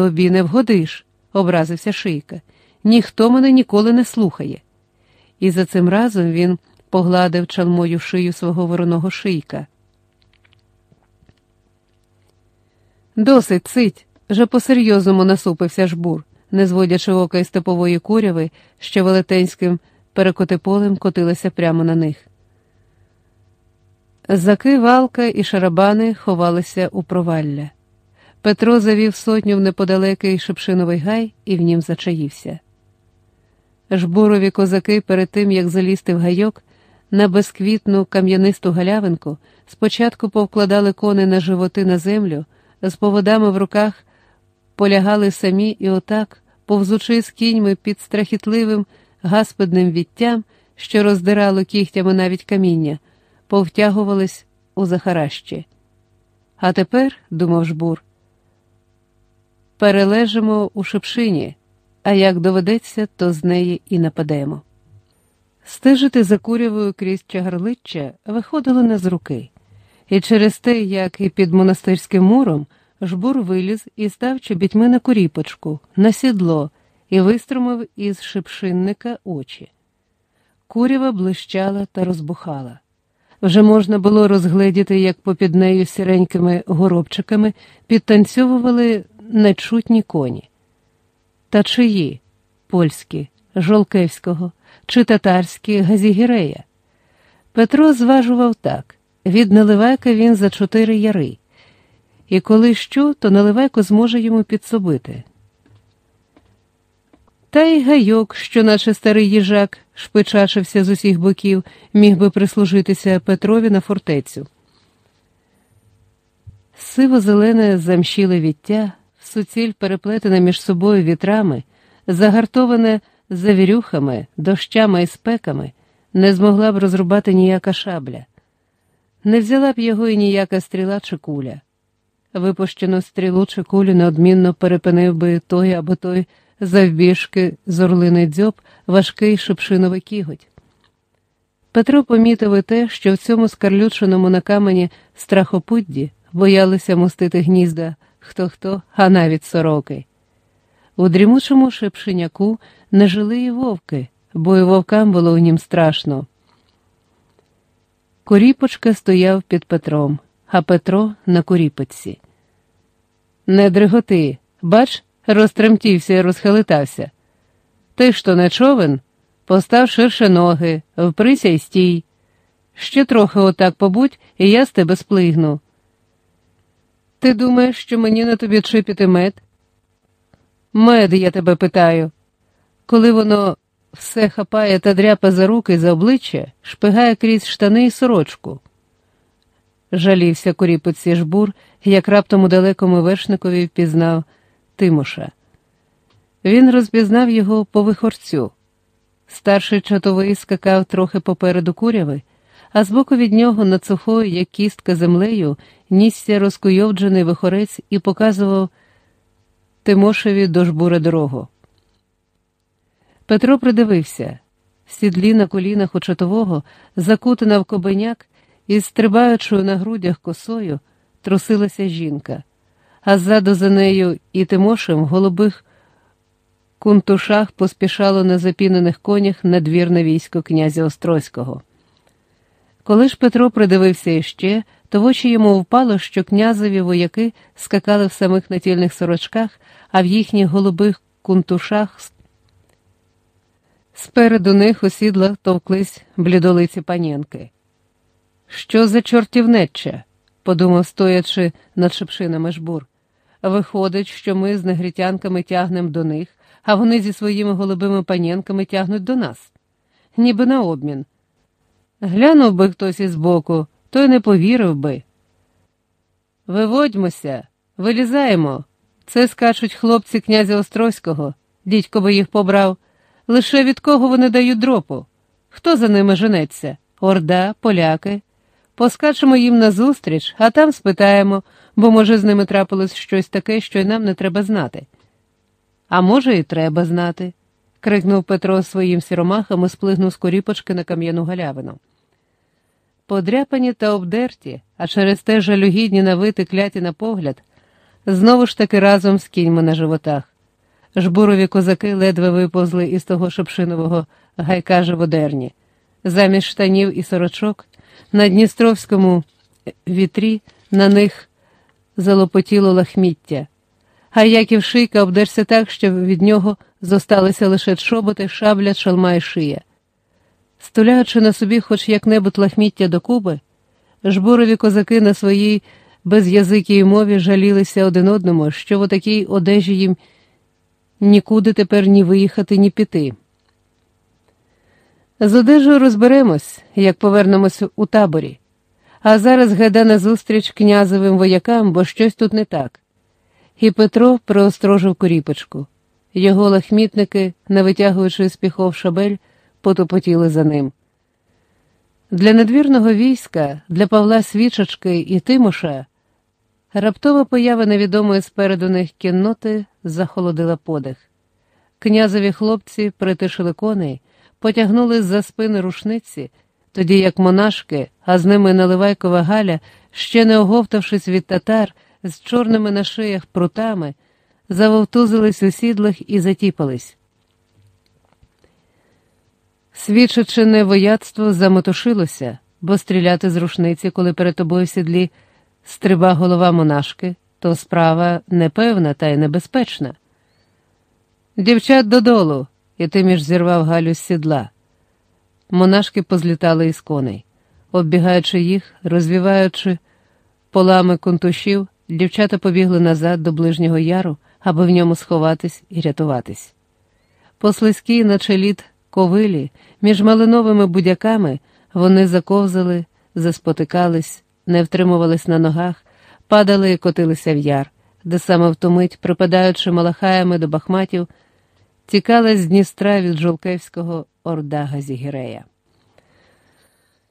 Тобі не вгодиш, образився шийка. Ніхто мене ніколи не слухає. І за цим разом він погладив чалмою шию свого вороного шийка. Досить цить, вже по-серйозному насупився жбур, не зводячи ока із степової куряви, що велетенським перекотиполем котилася прямо на них. Заки валка і шарабани ховалися у провалля. Петро завів сотню в неподалекий шипшиновий гай і в нім зачаївся. Жбурові козаки перед тим, як залізти в гайок, на безквітну кам'янисту галявинку спочатку повкладали кони на животи на землю, з поводами в руках полягали самі і отак, повзучи з кіньми під страхітливим гаспидним віттям, що роздирало кігтями навіть каміння, повтягувались у захаращі. А тепер, думав жбур, перележимо у шепшині, а як доведеться, то з неї і нападемо. Стежити за курявою крізь чагарличчя виходило не з руки, і через те, як і під монастирським муром, жбур виліз і став чобітьми на куріпочку, на сідло і виструмив із шипшинника очі. Курява блищала та розбухала. Вже можна було розгледіти, як попід нею сіренькими горобчиками підтанцьовували нечутні коні. Та чиї польські, Жолкевського чи татарські Газігірея? Петро зважував так від Наливайка він за чотири яри, і коли що, то Наливайко зможе йому підсобити. Та й гайок, що, наче старий їжак, шпичачився з усіх боків, міг би прислужитися Петрові на фортецю. Сиво-зелене замщіле віття, суціль переплетене між собою вітрами, загартоване завірюхами, дощами і спеками, не змогла б розрубати ніяка шабля. Не взяла б його і ніяка стріла чи куля. Випущену стрілу чи кулю неодмінно перепинив би той або той завбіжки з орлиний дзьоб важкий шипшиновий кіготь. Петро помітив і те, що в цьому скарлюченому на камені страхопудді боялися мостити гнізда хто хто, а навіть сороки. У дрімучому шепшиняку не жили і вовки, бо і вовкам було у нім страшно. Куріпочка стояв під Петром, а Петро на куріпочці. Не дриготи, бач, розтремтівся і розхилитався. Ти що не човен? Постав ширше ноги, вприся й стій. Ще трохи отак побудь, і я з тебе сплигну. Ти думаєш, що мені на тобі чипіти мед? Мед, я тебе питаю. Коли воно все хапає та дряпа за руки за обличчя, шпигає крізь штани і сорочку. Жалівся коріпоці жбур, як раптом у далекому вершникові впізнав Тимоша. Він розпізнав його по вихорцю. Старший чатовий скакав трохи попереду куряви, а збоку від нього над сухою, як кістка землею, нісся розкуйовджений вихорець і показував Тимошеві до жбура дорогу. Петро придивився в сідлі на колінах у чатового, закутана в кобеняк із стрибаючою на грудях косою, трусилася жінка, а ззаду за нею і Тимошем в голубих кунтушах поспішало на запінених конях надвірне військо князя Острозького. Коли ж Петро придивився іще, то в очі йому впало, що князеві вояки скакали в самих натільних сорочках, а в їхніх голубих кунтушах спереду них у сідлах товклись блідолиці панінки. Що за чортівнеччя? подумав, стоячи над шепшинами жбур. Виходить, що ми з негритянками тягнем до них, а вони зі своїми голубими панінками тягнуть до нас, ніби на обмін. Глянув би хтось із боку, той не повірив би. Виводьмося, вилізаємо. Це скачуть хлопці князя Острозького, дідько би їх побрав. Лише від кого вони дають дропу? Хто за ними женеться? Орда, поляки. Поскачемо їм назустріч, а там спитаємо, бо, може, з ними трапилось щось таке, що й нам не треба знати. А може, і треба знати, крикнув Петро своїм сіромахом і сплигнув з коріпочки на кам'яну галявину. Подряпані та обдерті, а через те жалюгідні навити кляті на погляд, знову ж таки разом з кіньми на животах. Жбурові козаки ледве виповзли із того шопшинового гайка живодерні. Замість штанів і сорочок на Дністровському вітрі на них залопотіло лахміття, а Яків шийка обдерся так, що від нього зосталися лише чоботи, шабля, шалма і шия. Стуляючи на собі хоч як-небудь лахміття докупи, жбурові козаки на своїй без'язикій мові жалілися один одному, що в отакій одежі їм нікуди тепер ні виїхати, ні піти. З одежею розберемось, як повернемось у таборі, а зараз гайда назустріч князевим воякам, бо щось тут не так. І Петро приострожив коріпочку. Його лахмітники, не витягуючи з піхов шабель, потопотіли за ним. Для надвірного війська, для Павла Свічечки і Тимоша раптова поява невідомої спереду них кінноти захолодила подих. Князеві хлопці притишили коней, потягнули за спини рушниці, тоді як монашки, а з ними наливайкова Галя, ще не оговтавшись від татар, з чорними на шиях прутами, завовтузились у сідлах і затіпались. Свідчичине вояцтво замотушилося, бо стріляти з рушниці, коли перед тобою в сідлі стриба голова монашки, то справа непевна та й небезпечна. Дівчат додолу, і тиміж зірвав Галю з сідла. Монашки позлітали із коней. Оббігаючи їх, розвіваючи полами контушів, дівчата побігли назад до ближнього яру, аби в ньому сховатись і рятуватись. По слизькій, наче лід ковилі, між малиновими будяками вони заковзали, заспотикались, не втримувались на ногах, падали і котилися в яр, де саме в ту мить, припадаючи малахаями до бахматів, тікала з Дністра від Жолкевського орда Газігірея.